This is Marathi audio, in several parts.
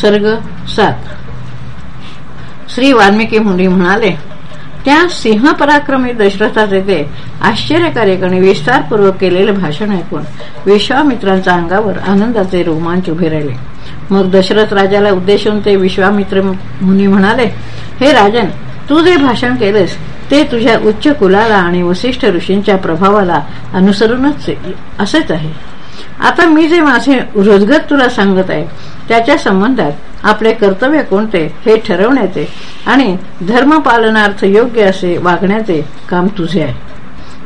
सर्ग सात. श्री वाल्मिकी मुनी म्हणाले त्या सिंह पराक्रमी दशरथाचे ते आश्चर्यकारक आणि विस्तारपूर्वक केलेले भाषण ऐकून विश्वामित्रांच्या अंगावर आनंदाचे रोमांच उभे राहिले. मग दशरथ राजाला उद्देशून ते विश्वामित्र मुनी म्हणाले हे राजन तू जे भाषण केलेस ते तुझ्या उच्च कुलाला आणि वसिष्ठ ऋषींच्या प्रभावाला अनुसरूनच असेच आहे. आता मी जे माझे रोजगत तुला सांगत आहे त्याच्या संबंधात आपले कर्तव्य कोणते हे ठरवण्याचे आणि धर्मपालनार्थ योग्य असे वागण्याचे काम तुझे आहे.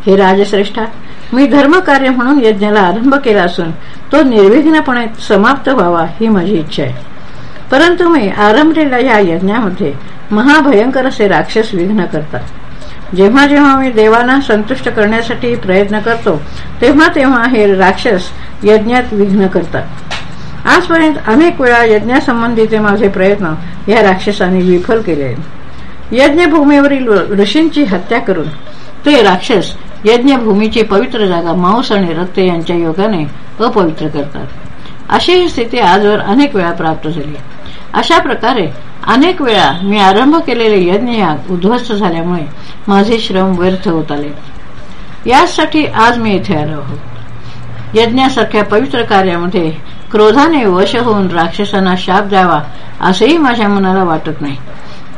हे राजश्रेष्ठा मी धर्मकार्य म्हणून यज्ञाला आरंभ केला असून तो निर्विघ्नपणे समाप्त व्हावा ही माझी इच्छा आहे. परंतु मी आरंभलेल्या या यज्ञामध्ये महाभयंकर असे राक्षस विघ्न करतात. जेव्हा जेव्हा मी देवांना संतुष्ट करण्यासाठी प्रयत्न करतो तेव्हा तेव्हा हे राक्षस यज्ञात विघ्न करतात. आजपर्यंत अनेक वेळा यज्ञासंबंधीचे माझे प्रयत्न या राक्षसांनी विफल केले. यज्ञभूमीवरील ऋषींची हत्या करून ते राक्षस यज्ञभूमीची पवित्र जागा मांस आणि रक्त यांच्या योगाने अपवित्र करतात. अशी ही स्थिती आजवर अनेक वेळा प्राप्त झाली. अशा प्रकारे अनेक वेळा मी आरंभ केलेले यज्ञयाग उद्ध्वस्त झाल्यामुळे माझे श्रम व्यर्थ होत आले. यासाठी आज मी इथे आलो आहोत. यज्ञासारख्या पवित्र कार्यामध्ये क्रोधाने वश होऊन राक्षसांना शाप द्यावा असेही माझ्या मनाला वाटत नाही.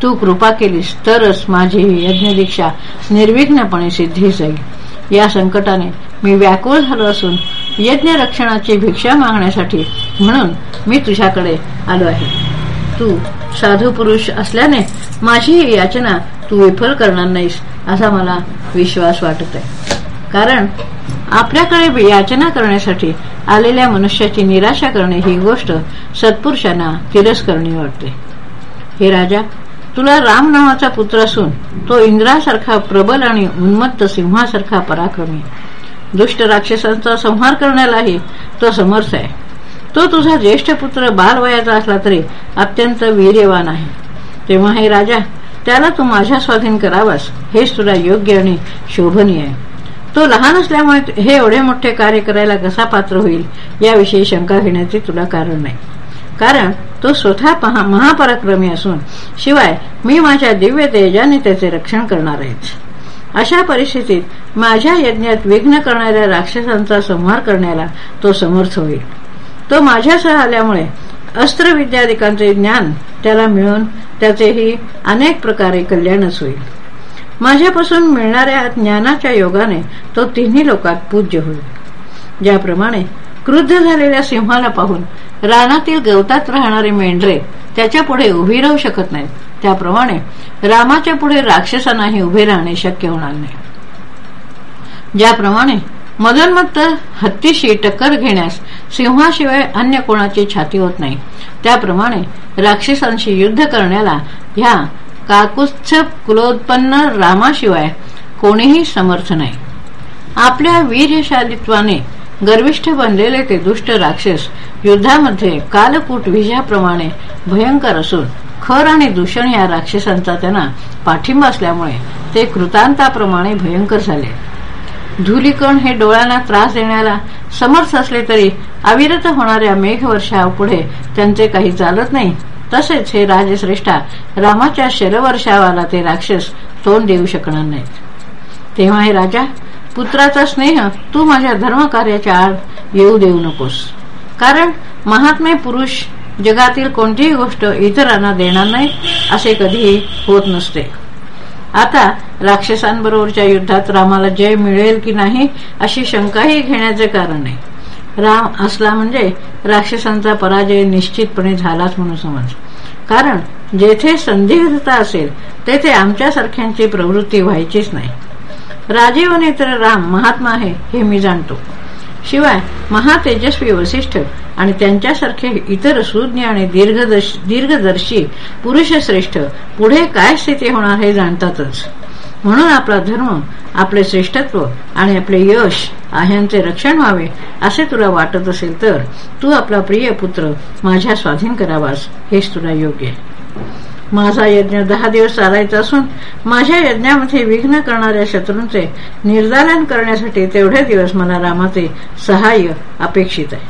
तू कृपा केलीस तरच माझी यज्ञ दीक्षा निर्विघ्नपणे सिद्धी जाईल. या संकटाने मी व्याकुळ झालो असून यज्ञ रक्षणाची भिक्षा मागण्यासाठी म्हणून मी तुझ्याकडे आलो आहे. तू साधू पुरुष असल्याने माझी ही याचना तू विफल करणार नाहीस असा मला विश्वास वाटत आहे कारण आपल्याकडे याचना करण्यासाठी आलेल्या मनुष्याची निराशा करणे ही गोष्ट सत्पुरुषांना तिरस्करणी वाटते. हे राजा तुला राम नावाचा पुत्र असून तो इंद्रासारखा प्रबल आणि उन्मत्त सिंहासारखा पराक्रमी. दुष्ट राक्षसांचा संहार करण्यालाही तो समर्थ आहे. तो तुझा ज्येष्ठ पुत्र बालवयाचा असला तरी अत्यंत वीर्यवान आहे. तेव्हा हे राजा त्याला तू माझ्या स्वाधीन करावास. हेच तुला योग्य आणि शोभनीय आहे. तो लहान असल्यामुळे हे एवढे मोठे कार्य करायला कसा पात्र होईल याविषयी शंका घेण्याचे तुला कारण नाही. कारण तो स्वतः महापराक्रमी असून शिवाय मी माझ्या दिव्य तेजाने त्याचे रक्षण करणार आहे अशा परिस्थितीत माझ्या यज्ञात विघ्न करणाऱ्या राक्षसांचा संहार करण्याला तो समर्थ होईल. तो माझ्यासह आल्यामुळे अस्त्रविद्यादिकांचे ज्ञान त्याला मिळून त्याचेही अनेक प्रकारे कल्याणच होईल. माझ्यापासून मिळणाऱ्या ज्ञानाच्या योगाने तो तिन्ही लोकात पूज्य होईल. ज्याप्रमाणे क्रुद्ध झालेल्या सिंहाला पाहून रानातील गवतात राहणारे मेंढरे त्याच्या पुढे उभी राहू शकत नाहीत. त्याप्रमाणे रामाच्या पुढे राक्षसांनाही उभे राहणे शक्य होणार नाही. ज्याप्रमाणे मदनमत्त हत्तीशी टक्कर घेण्यास सिंहाशिवाय अन्य कोणाची छाती होत नाही. त्याप्रमाणे राक्षसांशी युद्ध करण्याला ह्या काकुत्स कुलोत्पन्न रामाशिवाय कोणीही समर्थ नाही. आपल्या वीर्यशालित्वाने गर्विष्ठ बनलेले ते दुष्ट राक्षस युद्धामध्ये कालकूट विजयाप्रमाणे भयंकर असून खर आणि दूषण या राक्षसांचा त्यांना पाठिंबा असल्यामुळे ते कृतांताप्रमाणे भयंकर झाले. धुलीकण हे डोळ्यांना त्रास देण्याला समर्थ असले तरी अविरत होणाऱ्या मेघवर्षापुढे त्यांचे काही चालत नाही. तसेच हे राजश्रेष्ठा रामाच्या शरवर्षावाला ते राक्षस तोंड देऊ शकणार नाहीत. तेव्हा हे राजा पुत्राचा स्नेह तू माझ्या धर्मकार्याच्या आड येऊ देऊ नकोस. कारण महात्मे पुरुष जगातील कोणतीही गोष्ट इतरांना देणार नाही असे कधीही होत नसते. आता राक्षसांबरोबरच्या युद्धात रामाला जय मिळेल की नाही अशी शंकाही घेण्याचे कारण नाही राम असला म्हणजे राक्षसांचा पराजय निश्चितपणे झालाच म्हणून समज कारण जेथे संदिग्धता असेल तेथे आमच्यासारख्यांची प्रवृत्ती व्हायचीच नाही. राजीव नेत्र राम महात्मा आहे हे मी जाणतो. शिवाय महातेजस्वी वसिष्ठ आणि त्यांच्यासारखे इतर सुज्ञ आणि दीर्घदर्शी पुरुष श्रेष्ठ पुढे काय स्थिती होणार हे जाणतातच. म्हणून आपला धर्म आपले श्रेष्ठत्व आणि आपले यश ह्यांचे रक्षण व्हावे असे तुला वाटत असेल तर तू आपला प्रिय पुत्र माझ्या स्वाधीन करावास हेच तुला योग्य आहे. माझा यज्ञ दहा दिवस चालायचा असून माझ्या यज्ञामध्ये विघ्न करणाऱ्या शत्रूंचे निर्दालन करण्यासाठी तेवढे दिवस मला रामाचे सहाय्य अपेक्षित आहे.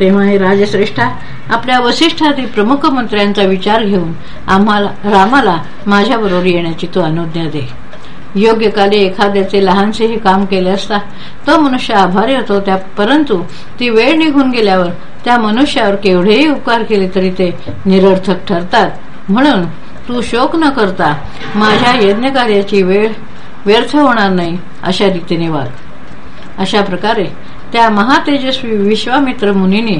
तेव्हा हे राजश्रेष्ठा आपल्या वसिष्ठातील प्रमुख मंत्र्यांचा विचार घेऊन आम्हाला रामाला माझ्याबरोबर येण्याची तू अनुज्ञा दे. योग्य काली एखाद्याचे लहानसेही काम केले असता तो मनुष्य आभारी होतो त्या परंतु ती वेळ निघून गेल्यावर त्या मनुष्यावर केवढेही उपकार केले तरी ते निरर्थक ठरतात. म्हणून तू शोक न करता माझ्या यज्ञकार्याची वेळ व्यर्थ होणार नाही अशा रीतीने वाग. अशा प्रकारे त्या महातेजस्वी विश्वामित्र मुनीने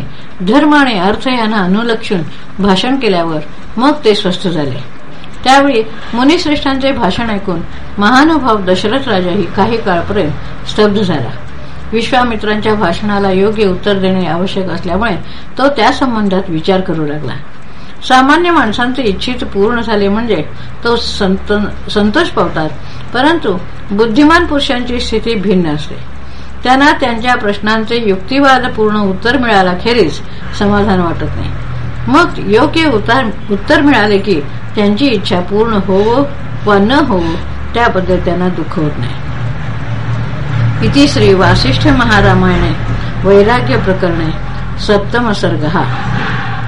धर्म आणि अर्थ यांना अनुलक्षून भाषण केल्यावर मग ते स्वस्थ झाले. त्यावेळी मुनिश्रेष्ठांचे भाषण ऐकून महानुभाव दशरथ राजाही काही काळपर्यंत स्तब्ध झाला. विश्वामित्रांच्या भाषणाला योग्य उत्तर देणे आवश्यक असल्यामुळे तो त्या संबंधात विचार करू लागला. सामान्य माणसांचे इच्छित पूर्ण झाले म्हणजे तो संतोष पावतात परंतु बुद्धिमान पुरुषांची स्थिती भिन्न असते. त्यांना त्यांच्या प्रश्नांचे युक्तिवाद पूर्ण उत्तर मिळाल्याखेरीज समाधान वाटत नाही. मग योग्य उत्तर मिळाले की त्यांची इच्छा पूर्ण होवो वा न होवो त्याबद्दल त्यांना दुःख होत नाही. इति श्री वासिष्ठ महारामायणे वैराग्य प्रकरणे सप्तम सर्ग. हा